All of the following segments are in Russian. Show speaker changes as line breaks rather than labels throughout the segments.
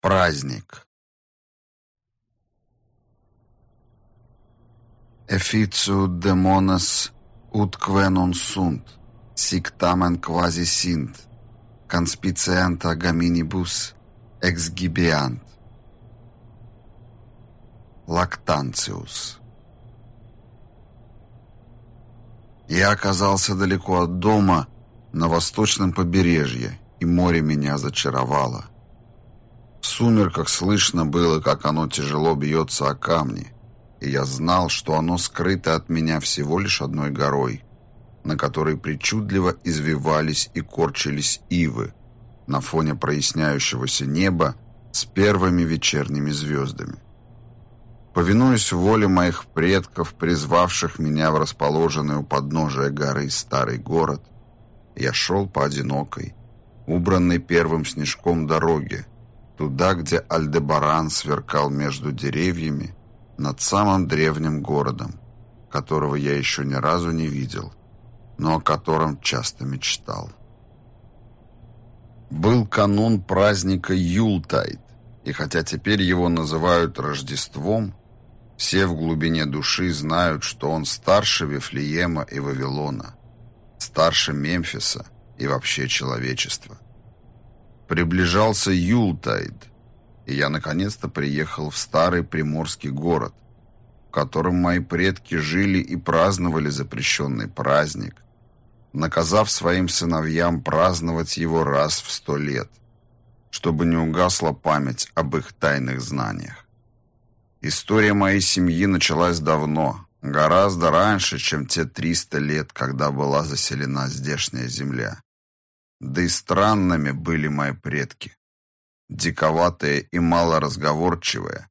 Праздник. Efficio demones ut quenon sunt, sic tamen quasi sint, conspicienta gaminibus exgibiant. Лактанциус. Я оказался далеко от дома, на восточном побережье, и море меня зачаровало. В сумерках слышно было, как оно тяжело бьется о камни, и я знал, что оно скрыто от меня всего лишь одной горой, на которой причудливо извивались и корчились ивы на фоне проясняющегося неба с первыми вечерними звездами. Повинуясь воле моих предков, призвавших меня в расположенный у подножия горы старый город, я шел по одинокой, убранной первым снежком дороге, туда, где Альдебаран сверкал между деревьями над самым древним городом, которого я еще ни разу не видел, но о котором часто мечтал. Был канун праздника Юлтайд, и хотя теперь его называют Рождеством, все в глубине души знают, что он старше Вифлеема и Вавилона, старше Мемфиса и вообще человечества. Приближался Юлтайд, и я наконец-то приехал в старый приморский город, в котором мои предки жили и праздновали запрещенный праздник, наказав своим сыновьям праздновать его раз в сто лет, чтобы не угасла память об их тайных знаниях. История моей семьи началась давно, гораздо раньше, чем те триста лет, когда была заселена здешняя земля. Да и странными были мои предки. Диковатые и малоразговорчивые,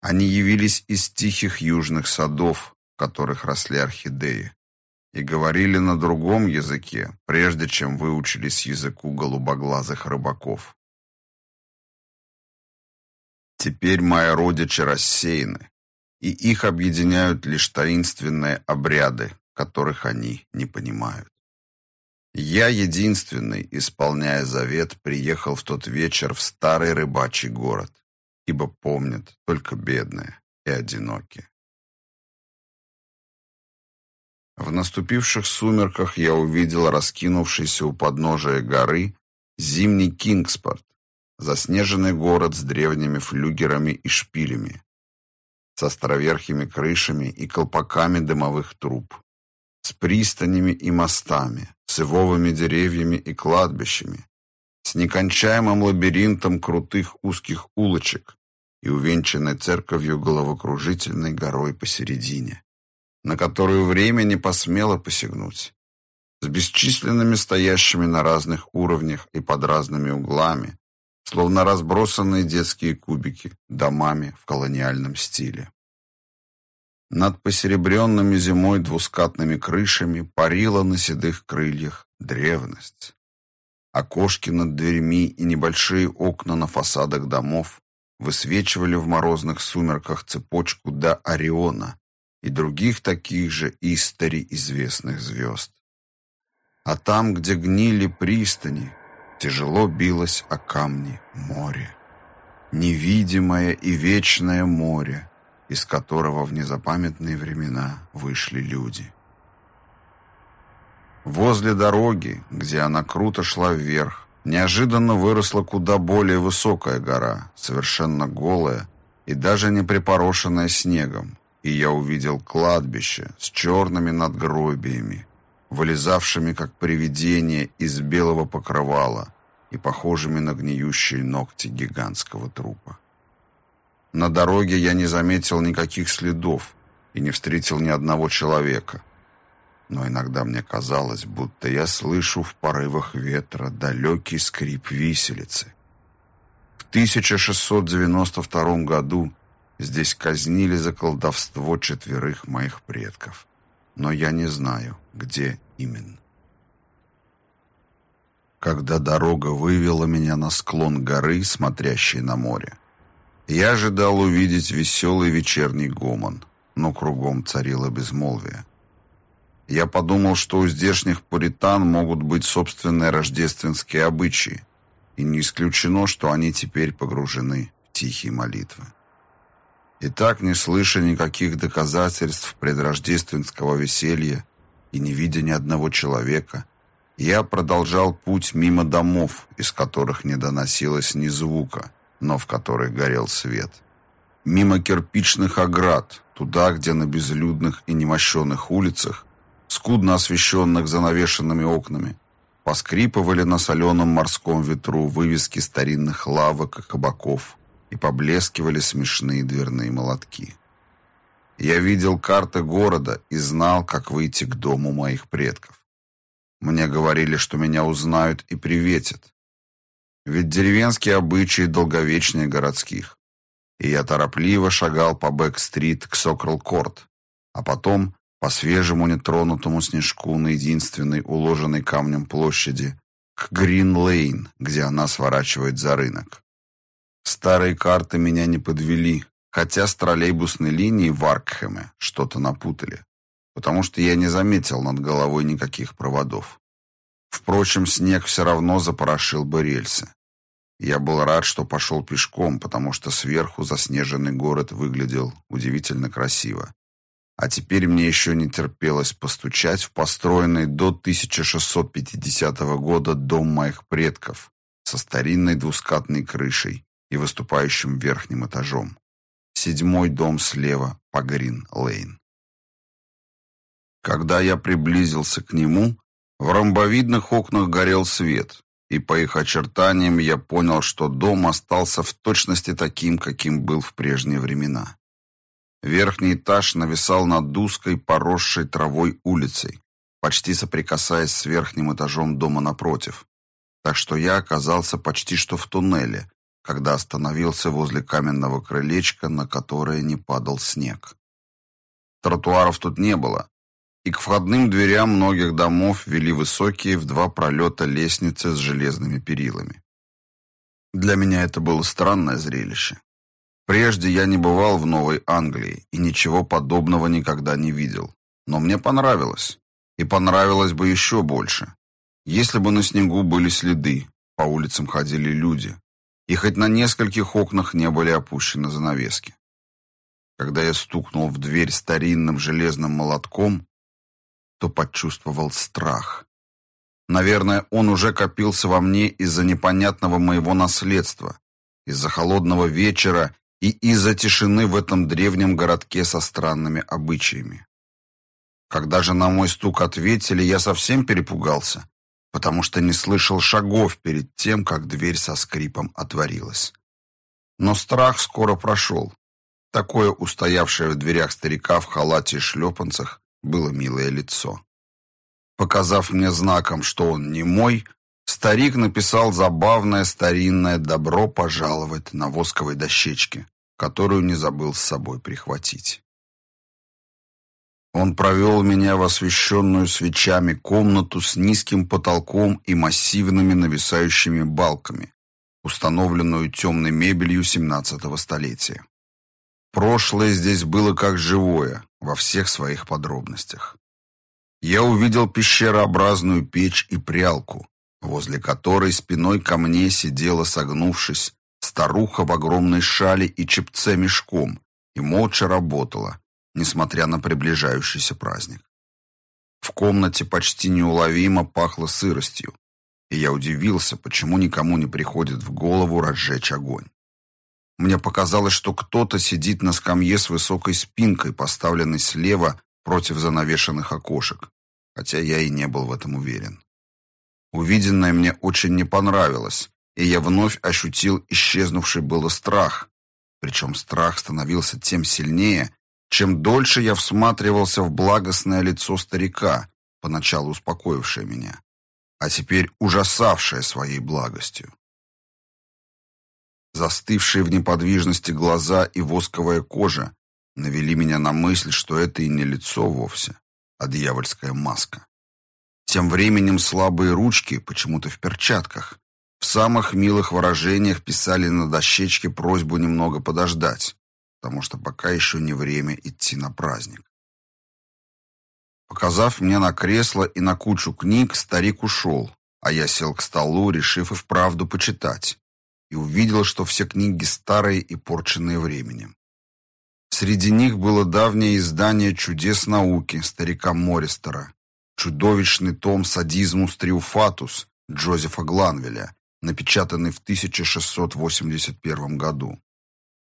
они явились из тихих южных садов, в которых росли орхидеи, и говорили на другом языке, прежде чем выучились языку голубоглазых рыбаков. Теперь мои родичи рассеяны, и их объединяют лишь таинственные обряды, которых они не понимают. Я единственный, исполняя завет, приехал в тот вечер в старый рыбачий город, ибо помнят только бедные и одинокие. В наступивших сумерках я увидел раскинувшийся у подножия горы зимний Кингспорт, заснеженный город с древними флюгерами и шпилями, с островерхими крышами и колпаками дымовых труб с пристанями и мостами, с ивовыми деревьями и кладбищами, с некончаемым лабиринтом крутых узких улочек и увенчанной церковью головокружительной горой посередине, на которую время не посмело посягнуть, с бесчисленными стоящими на разных уровнях и под разными углами, словно разбросанные детские кубики, домами в колониальном стиле. Над посеребренными зимой двускатными крышами парила на седых крыльях древность. Окошки над дверьми и небольшие окна на фасадах домов высвечивали в морозных сумерках цепочку до Ориона и других таких же истори известных звезд. А там, где гнили пристани, тяжело билось о камни море. Невидимое и вечное море, из которого в незапамятные времена вышли люди. Возле дороги, где она круто шла вверх, неожиданно выросла куда более высокая гора, совершенно голая и даже не припорошенная снегом, и я увидел кладбище с черными надгробиями, вылезавшими как привидения из белого покрывала и похожими на гниющие ногти гигантского трупа. На дороге я не заметил никаких следов и не встретил ни одного человека. Но иногда мне казалось, будто я слышу в порывах ветра далекий скрип виселицы. В 1692 году здесь казнили за колдовство четверых моих предков. Но я не знаю, где именно. Когда дорога вывела меня на склон горы, смотрящей на море, я ожидал увидеть веселый вечерний гомон, но кругом царило безмолвие. Я подумал, что у здешних пуритан могут быть собственные рождественские обычаи, и не исключено, что они теперь погружены в тихие молитвы. И так, не слыша никаких доказательств предрождественского веселья и не видя ни одного человека, я продолжал путь мимо домов, из которых не доносилось ни звука, но в которых горел свет. Мимо кирпичных оград, туда, где на безлюдных и немощенных улицах, скудно освещенных занавешенными окнами, поскрипывали на соленом морском ветру вывески старинных лавок и кабаков и поблескивали смешные дверные молотки. Я видел карты города и знал, как выйти к дому моих предков. Мне говорили, что меня узнают и приветят. Ведь деревенские обычаи долговечнее городских. И я торопливо шагал по Бэк-стрит к Сокрл-Корт, а потом по свежему нетронутому снежку на единственной уложенной камнем площади к Грин-Лейн, где она сворачивает за рынок. Старые карты меня не подвели, хотя с троллейбусной линии в Аркхеме что-то напутали потому что я не заметил над головой никаких проводов. Впрочем, снег все равно запорошил бы рельсы. Я был рад, что пошел пешком, потому что сверху заснеженный город выглядел удивительно красиво. А теперь мне еще не терпелось постучать в построенный до 1650 года дом моих предков со старинной двускатной крышей и выступающим верхним этажом. Седьмой дом слева по Грин-Лейн. Когда я приблизился к нему, в ромбовидных окнах горел свет, и по их очертаниям я понял, что дом остался в точности таким, каким был в прежние времена. Верхний этаж нависал над узкой, поросшей травой улицей, почти соприкасаясь с верхним этажом дома напротив. Так что я оказался почти что в туннеле, когда остановился возле каменного крылечка, на которое не падал снег. Тротуаров тут не было, и к входным дверям многих домов вели высокие в два пролета лестницы с железными перилами. Для меня это было странное зрелище. Прежде я не бывал в Новой Англии и ничего подобного никогда не видел. Но мне понравилось. И понравилось бы еще больше. Если бы на снегу были следы, по улицам ходили люди, и хоть на нескольких окнах не были опущены занавески. Когда я стукнул в дверь старинным железным молотком, то почувствовал страх. Наверное, он уже копился во мне из-за непонятного моего наследства, из-за холодного вечера и из-за тишины в этом древнем городке со странными обычаями. Когда же на мой стук ответили, я совсем перепугался, потому что не слышал шагов перед тем, как дверь со скрипом отворилась. Но страх скоро прошел. Такое устоявшее в дверях старика в халате и шлепанцах было милое лицо. Показав мне знаком, что он не мой, старик написал забавное старинное «добро пожаловать» на восковой дощечке, которую не забыл с собой прихватить. Он провел меня в освещенную свечами комнату с низким потолком и массивными нависающими балками, установленную темной мебелью XVII столетия. Прошлое здесь было как живое, во всех своих подробностях. Я увидел пещерообразную печь и прялку, возле которой спиной ко мне сидела, согнувшись, старуха в огромной шале и чепце мешком и молча работала, несмотря на приближающийся праздник. В комнате почти неуловимо пахло сыростью, и я удивился, почему никому не приходит в голову разжечь огонь. Мне показалось, что кто-то сидит на скамье с высокой спинкой, поставленной слева против занавешенных окошек, хотя я и не был в этом уверен. Увиденное мне очень не понравилось, и я вновь ощутил исчезнувший было страх. Причем страх становился тем сильнее, чем дольше я всматривался в благостное лицо старика, поначалу успокоившее меня, а теперь ужасавшее своей благостью. Застывшие в неподвижности глаза и восковая кожа навели меня на мысль, что это и не лицо вовсе, а дьявольская маска. Тем временем слабые ручки, почему-то в перчатках, в самых милых выражениях писали на дощечке просьбу немного подождать, потому что пока еще не время идти на праздник. Показав мне на кресло и на кучу книг, старик ушел, а я сел к столу, решив и вправду почитать, и увидел, что все книги старые и порченные временем. Среди них было давнее издание «Чудес науки» старика Мористера, чудовищный том «Садизмус триуфатус» Джозефа Гланвеля, напечатанный в 1681 году.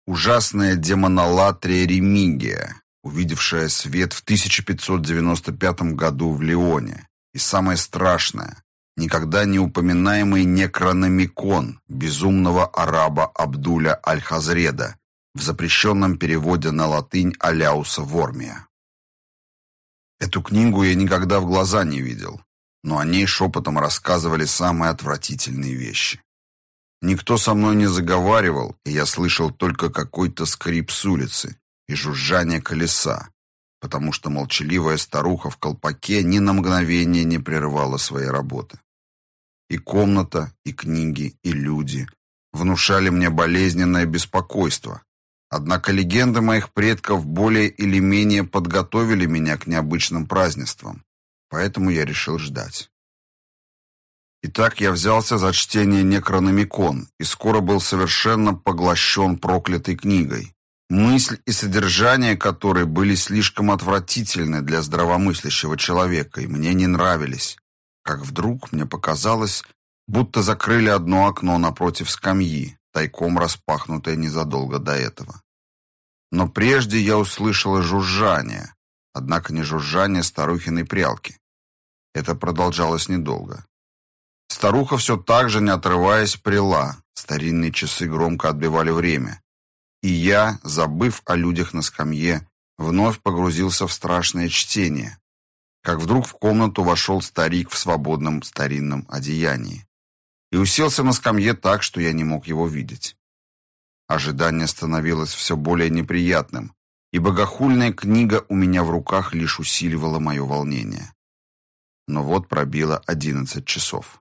Ужасная демонолатрия Ремигия, увидевшая свет в 1595 году в Лионе. И самое страшное, никогда не упоминаемый некрономикон безумного араба Абдуля Аль-Хазреда в запрещенном переводе на латынь Аляуса Вормия. Эту книгу я никогда в глаза не видел, но о ней шепотом рассказывали самые отвратительные вещи. Никто со мной не заговаривал, и я слышал только какой-то скрип с улицы и жужжание колеса, потому что молчаливая старуха в колпаке ни на мгновение не прерывала своей работы. И комната, и книги, и люди внушали мне болезненное беспокойство. Однако легенды моих предков более или менее подготовили меня к необычным празднествам, поэтому я решил ждать. Итак, я взялся за чтение Некрономикон и скоро был совершенно поглощен проклятой книгой, мысль и содержание которой были слишком отвратительны для здравомыслящего человека и мне не нравились. Как вдруг мне показалось, будто закрыли одно окно напротив скамьи, тайком распахнутое незадолго до этого. Но прежде я услышала жужжание, однако не жужжание старухиной прялки. Это продолжалось недолго. Старуха все так же, не отрываясь, прила. Старинные часы громко отбивали время. И я, забыв о людях на скамье, вновь погрузился в страшное чтение. Как вдруг в комнату вошел старик в свободном старинном одеянии. И уселся на скамье так, что я не мог его видеть. Ожидание становилось все более неприятным, и богохульная книга у меня в руках лишь усиливала мое волнение. Но вот пробило одиннадцать часов.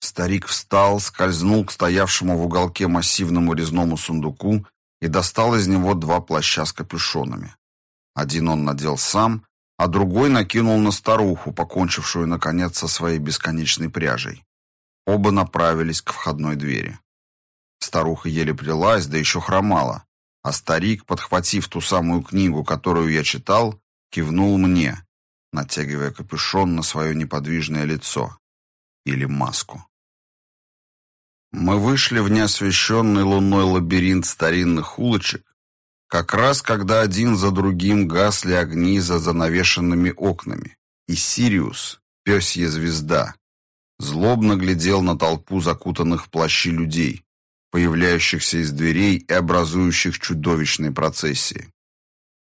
Старик встал, скользнул к стоявшему в уголке массивному резному сундуку и достал из него два плаща с капюшонами. Один он надел сам, а другой накинул на старуху, покончившую, наконец, со своей бесконечной пряжей. Оба направились к входной двери. Старуха еле прилась, да еще хромала, а старик, подхватив ту самую книгу, которую я читал, кивнул мне, натягивая капюшон на свое неподвижное лицо или маску. Мы вышли в неосвещенный луной лабиринт старинных улочек, как раз когда один за другим гасли огни за занавешенными окнами, и Сириус, пёсья звезда, злобно глядел на толпу закутанных в плащи людей, появляющихся из дверей и образующих чудовищные процессии.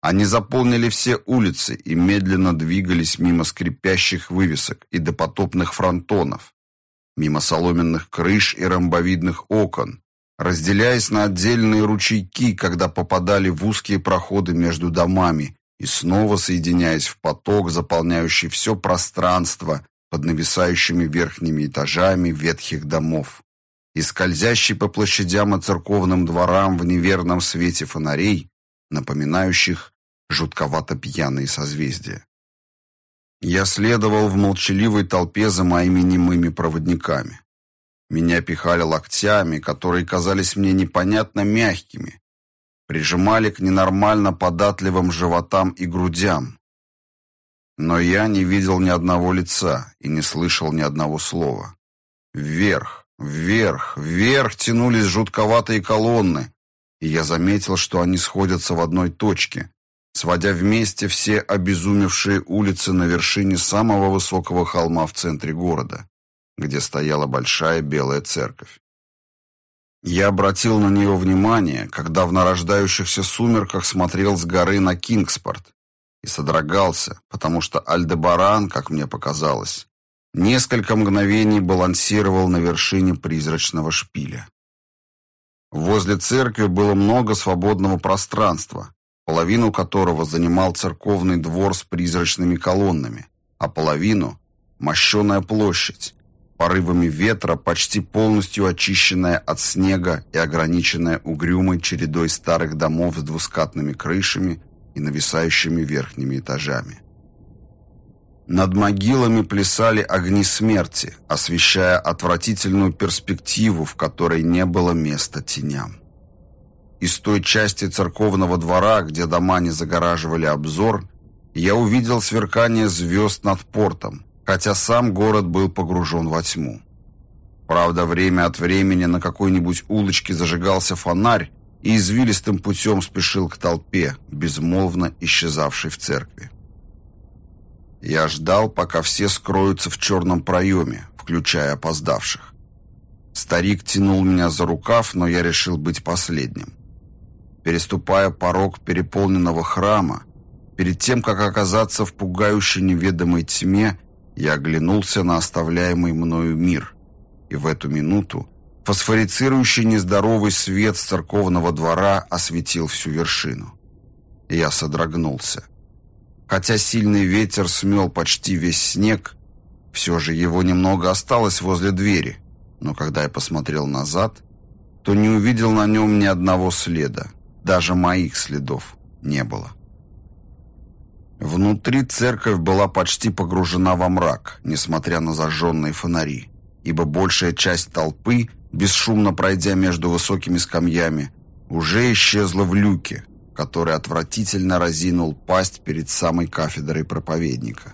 Они заполнили все улицы и медленно двигались мимо скрипящих вывесок и допотопных фронтонов, мимо соломенных крыш и ромбовидных окон, разделяясь на отдельные ручейки, когда попадали в узкие проходы между домами и снова соединяясь в поток, заполняющий все пространство под нависающими верхними этажами ветхих домов. И скользящий по площадям и церковным дворам в неверном свете фонарей, напоминающих жутковато пьяные созвездия. Я следовал в молчаливой толпе за моими немыми проводниками. Меня пихали локтями, которые казались мне непонятно мягкими, прижимали к ненормально податливым животам и грудям. Но я не видел ни одного лица и не слышал ни одного слова. Вверх, вверх, вверх тянулись жутковатые колонны, и я заметил, что они сходятся в одной точке, сводя вместе все обезумевшие улицы на вершине самого высокого холма в центре города, где стояла большая белая церковь. Я обратил на нее внимание, когда в нарождающихся сумерках смотрел с горы на Кингспорт и содрогался, потому что Альдебаран, как мне показалось, несколько мгновений балансировал на вершине призрачного шпиля. Возле церкви было много свободного пространства, половину которого занимал церковный двор с призрачными колоннами, а половину – мощеная площадь, порывами ветра почти полностью очищенная от снега и ограниченная угрюмой чередой старых домов с двускатными крышами и нависающими верхними этажами. Над могилами плясали огни смерти, освещая отвратительную перспективу, в которой не было места теням. Из той части церковного двора, где дома не загораживали обзор, я увидел сверкание звезд над портом, хотя сам город был погружен во тьму. Правда, время от времени на какой-нибудь улочке зажигался фонарь и извилистым путем спешил к толпе, безмолвно исчезавшей в церкви. Я ждал, пока все скроются в черном проеме, включая опоздавших. Старик тянул меня за рукав, но я решил быть последним. Переступая порог переполненного храма, перед тем, как оказаться в пугающей неведомой тьме, я оглянулся на оставляемый мною мир. И в эту минуту фосфорицирующий нездоровый свет с церковного двора осветил всю вершину. Я содрогнулся. Хотя сильный ветер смел почти весь снег, все же его немного осталось возле двери. Но когда я посмотрел назад, то не увидел на нем ни одного следа. Даже моих следов не было. Внутри церковь была почти погружена во мрак, несмотря на зажженные фонари, ибо большая часть толпы, бесшумно пройдя между высокими скамьями, уже исчезла в люке, который отвратительно разинул пасть перед самой кафедрой проповедника.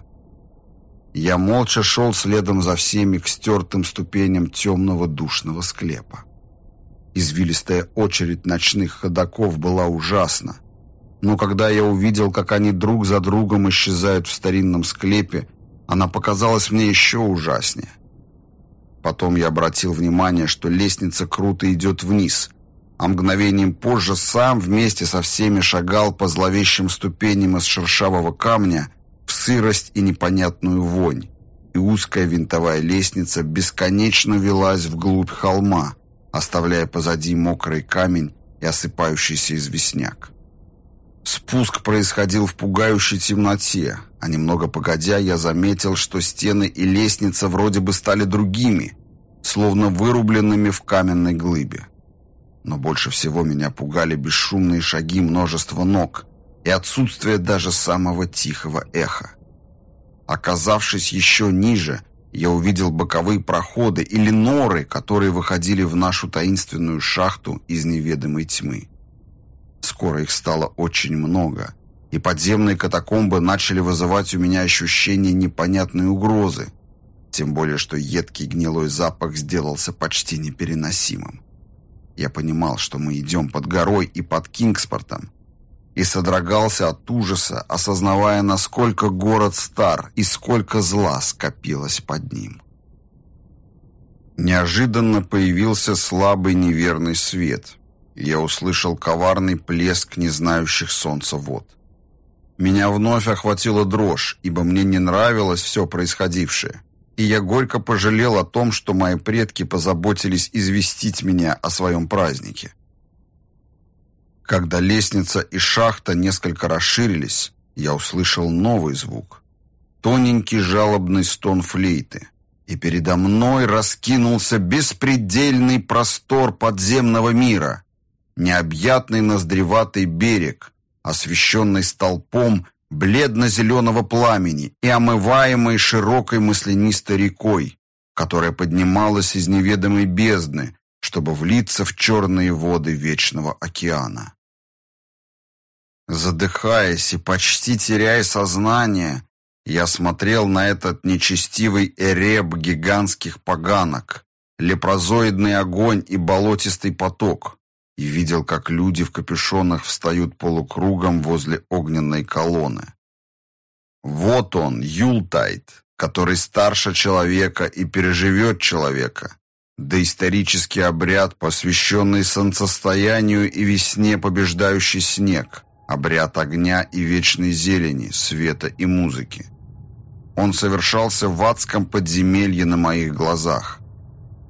Я молча шел следом за всеми к стертым ступеням темного душного склепа. Извилистая очередь ночных ходаков была ужасна, но когда я увидел, как они друг за другом исчезают в старинном склепе, она показалась мне еще ужаснее. Потом я обратил внимание, что лестница круто идет вниз, а мгновением позже сам вместе со всеми шагал по зловещим ступеням из шершавого камня в сырость и непонятную вонь, и узкая винтовая лестница бесконечно велась вглубь холма, оставляя позади мокрый камень и осыпающийся известняк. Спуск происходил в пугающей темноте, а немного погодя я заметил, что стены и лестница вроде бы стали другими, словно вырубленными в каменной глыбе. Но больше всего меня пугали бесшумные шаги множества ног и отсутствие даже самого тихого эха. Оказавшись еще ниже, я увидел боковые проходы или норы, которые выходили в нашу таинственную шахту из неведомой тьмы. Скоро их стало очень много, и подземные катакомбы начали вызывать у меня ощущение непонятной угрозы, тем более что едкий гнилой запах сделался почти непереносимым. Я понимал, что мы идем под горой и под Кингспортом, и содрогался от ужаса, осознавая, насколько город стар и сколько зла скопилось под ним. Неожиданно появился слабый неверный свет. Я услышал коварный плеск незнающих солнца вод. Меня вновь охватила дрожь, ибо мне не нравилось все происходившее и я горько пожалел о том, что мои предки позаботились известить меня о своем празднике. Когда лестница и шахта несколько расширились, я услышал новый звук. Тоненький жалобный стон флейты. И передо мной раскинулся беспредельный простор подземного мира. Необъятный ноздреватый берег, освещенный столпом бледно-зеленого пламени и омываемой широкой маслянистой рекой, которая поднималась из неведомой бездны, чтобы влиться в черные воды вечного океана. Задыхаясь и почти теряя сознание, я смотрел на этот нечестивый эреб гигантских поганок, лепрозоидный огонь и болотистый поток, и видел, как люди в капюшонах встают полукругом возле огненной колонны. Вот он, Юлтайт, который старше человека и переживет человека. Доисторический обряд, посвященный солнцестоянию и весне побеждающий снег, обряд огня и вечной зелени, света и музыки. Он совершался в адском подземелье на моих глазах.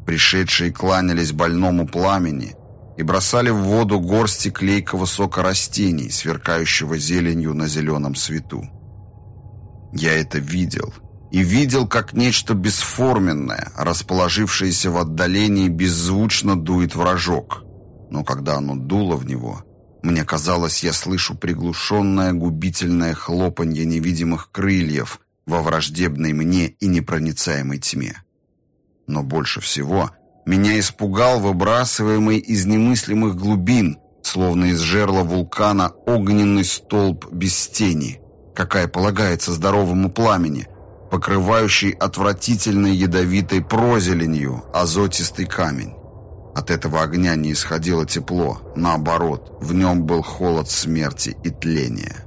Пришедшие кланялись больному пламени – и бросали в воду горсти клейкого сока растений, сверкающего зеленью на зеленом свету. Я это видел. И видел, как нечто бесформенное, расположившееся в отдалении, беззвучно дует вражок. Но когда оно дуло в него, мне казалось, я слышу приглушенное губительное хлопанье невидимых крыльев, во враждебной мне и непроницаемой тьме. Но больше всего меня испугал выбрасываемый из немыслимых глубин, словно из жерла вулкана, огненный столб без тени, какая полагается здоровому пламени, покрывающий отвратительной ядовитой прозеленью азотистый камень. От этого огня не исходило тепло, наоборот, в нем был холод смерти и тления.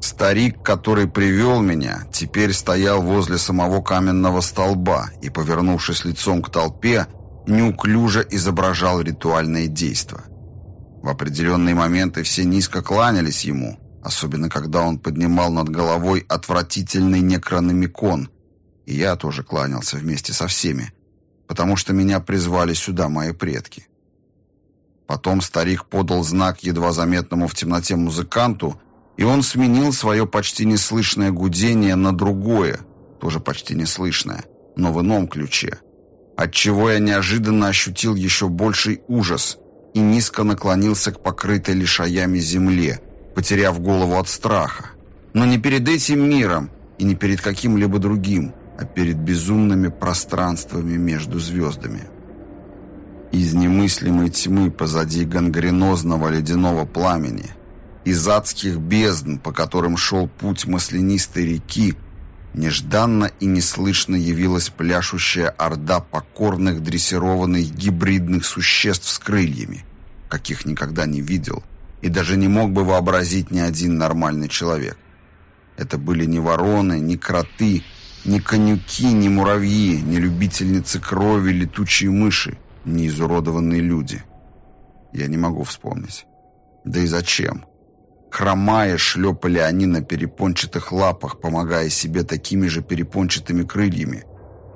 Старик, который привел меня, теперь стоял возле самого каменного столба и, повернувшись лицом к толпе, неуклюже изображал ритуальное действо. В определенные моменты все низко кланялись ему, особенно когда он поднимал над головой отвратительный некрономикон, и я тоже кланялся вместе со всеми, потому что меня призвали сюда мои предки. Потом старик подал знак едва заметному в темноте музыканту, и он сменил свое почти неслышное гудение на другое, тоже почти неслышное, но в ином ключе, отчего я неожиданно ощутил еще больший ужас и низко наклонился к покрытой лишаями земле, потеряв голову от страха. Но не перед этим миром и не перед каким-либо другим, а перед безумными пространствами между звездами. Из немыслимой тьмы позади гангренозного ледяного пламени – из адских бездн, по которым шел путь маслянистой реки, нежданно и неслышно явилась пляшущая орда покорных дрессированных гибридных существ с крыльями, каких никогда не видел и даже не мог бы вообразить ни один нормальный человек. Это были не вороны, не кроты, не конюки, не муравьи, не любительницы крови, летучие мыши, не изуродованные люди. Я не могу вспомнить. Да и зачем? Хромая, шлепали они на перепончатых лапах, помогая себе такими же перепончатыми крыльями,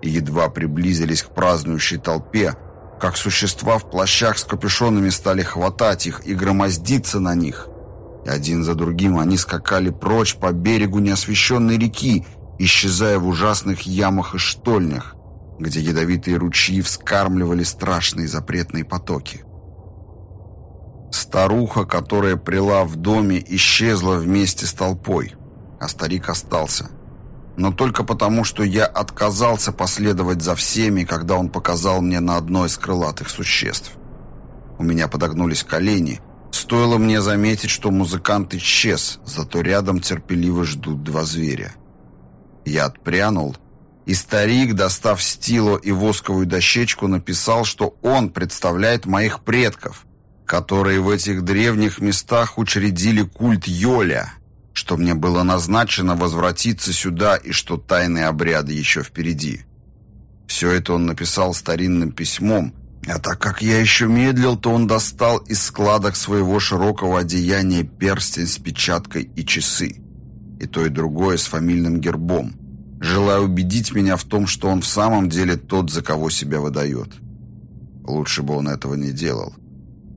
и едва приблизились к празднующей толпе, как существа в плащах с капюшонами стали хватать их и громоздиться на них. И один за другим они скакали прочь по берегу неосвещенной реки, исчезая в ужасных ямах и штольнях, где ядовитые ручьи вскармливали страшные запретные потоки. Старуха, которая прила в доме, исчезла вместе с толпой, а старик остался. Но только потому, что я отказался последовать за всеми, когда он показал мне на одно из крылатых существ. У меня подогнулись колени. Стоило мне заметить, что музыкант исчез, зато рядом терпеливо ждут два зверя. Я отпрянул, и старик, достав стило и восковую дощечку, написал, что он представляет моих предков – которые в этих древних местах учредили культ Йоля, что мне было назначено возвратиться сюда и что тайные обряды еще впереди. Все это он написал старинным письмом, а так как я еще медлил, то он достал из складок своего широкого одеяния перстень с печаткой и часы. И то, и другое с фамильным гербом, желая убедить меня в том, что он в самом деле тот, за кого себя выдает. Лучше бы он этого не делал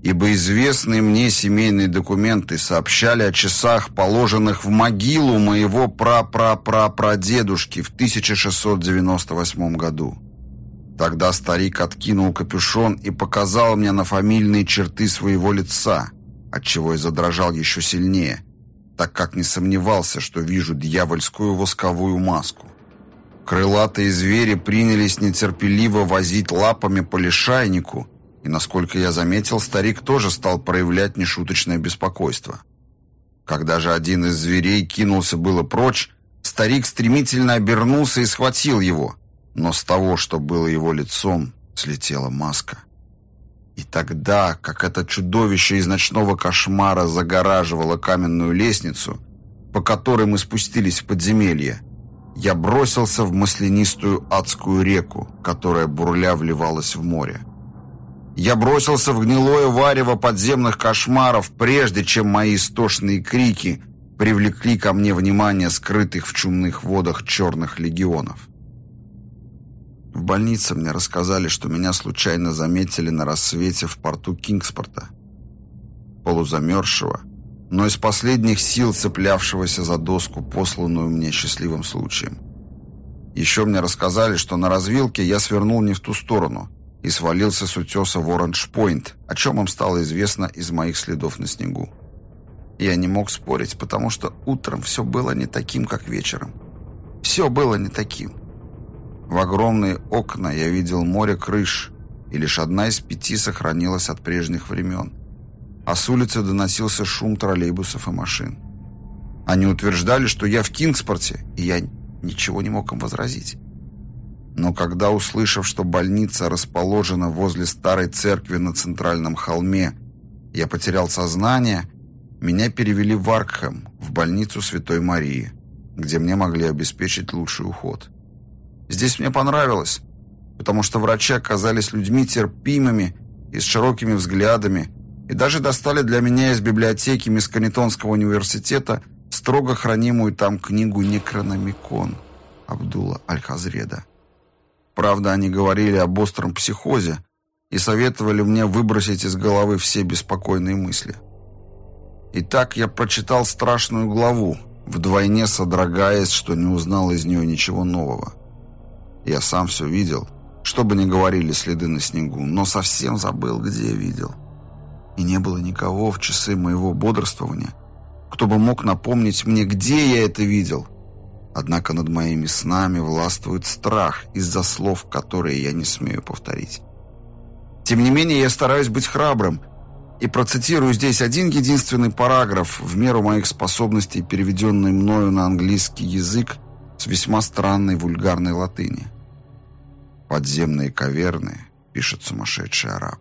ибо известные мне семейные документы сообщали о часах, положенных в могилу моего прапрапрапрадедушки в 1698 году. Тогда старик откинул капюшон и показал мне на фамильные черты своего лица, отчего я задрожал еще сильнее, так как не сомневался, что вижу дьявольскую восковую маску. Крылатые звери принялись нетерпеливо возить лапами по лишайнику, и, насколько я заметил, старик тоже стал проявлять нешуточное беспокойство. Когда же один из зверей кинулся было прочь, старик стремительно обернулся и схватил его, но с того, что было его лицом, слетела маска. И тогда, как это чудовище из ночного кошмара загораживало каменную лестницу, по которой мы спустились в подземелье, я бросился в маслянистую адскую реку, которая бурля вливалась в море. Я бросился в гнилое варево подземных кошмаров, прежде чем мои истошные крики привлекли ко мне внимание скрытых в чумных водах черных легионов. В больнице мне рассказали, что меня случайно заметили на рассвете в порту Кингспорта, полузамерзшего, но из последних сил цеплявшегося за доску, посланную мне счастливым случаем. Еще мне рассказали, что на развилке я свернул не в ту сторону – и свалился с утеса в Оранж-Пойнт, о чем им стало известно из моих следов на снегу. Я не мог спорить, потому что утром все было не таким, как вечером. Все было не таким. В огромные окна я видел море крыш, и лишь одна из пяти сохранилась от прежних времен. А с улицы доносился шум троллейбусов и машин. Они утверждали, что я в Кингспорте, и я ничего не мог им возразить. Но когда, услышав, что больница расположена возле старой церкви на центральном холме, я потерял сознание, меня перевели в Аркхэм, в больницу Святой Марии, где мне могли обеспечить лучший уход. Здесь мне понравилось, потому что врачи оказались людьми терпимыми и с широкими взглядами, и даже достали для меня из библиотеки Мисканитонского университета строго хранимую там книгу «Некрономикон» Абдулла Аль-Хазреда. Правда, они говорили об остром психозе и советовали мне выбросить из головы все беспокойные мысли. Итак, я прочитал страшную главу, вдвойне содрогаясь, что не узнал из нее ничего нового. Я сам все видел, что бы ни говорили следы на снегу, но совсем забыл, где видел. И не было никого в часы моего бодрствования, кто бы мог напомнить мне, где я это видел. Однако над моими снами властвует страх из-за слов, которые я не смею повторить. Тем не менее, я стараюсь быть храбрым и процитирую здесь один единственный параграф в меру моих способностей, переведенный мною на английский язык с весьма странной вульгарной латыни. «Подземные каверны», — пишет сумасшедший араб,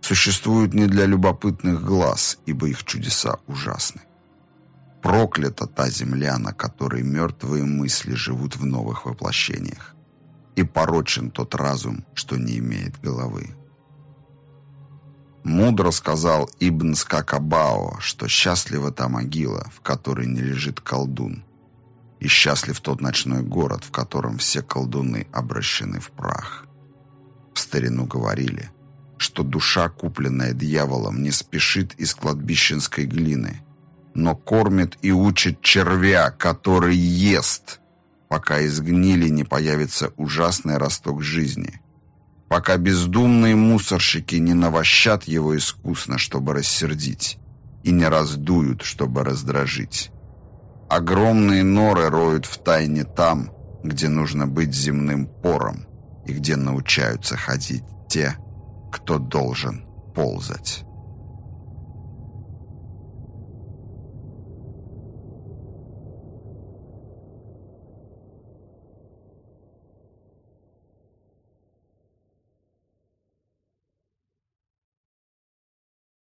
«существуют не для любопытных глаз, ибо их чудеса ужасны. Проклята та земля, на которой мертвые мысли живут в новых воплощениях. И порочен тот разум, что не имеет головы. Мудро сказал Ибн Скакабао, что счастлива та могила, в которой не лежит колдун. И счастлив тот ночной город, в котором все колдуны обращены в прах. В старину говорили, что душа, купленная дьяволом, не спешит из кладбищенской глины – но кормит и учит червя, который ест, пока из гнили не появится ужасный росток жизни, пока бездумные мусорщики не навощат его искусно, чтобы рассердить, и не раздуют, чтобы раздражить. Огромные норы роют в тайне там, где нужно быть земным пором и где научаются ходить те, кто должен ползать».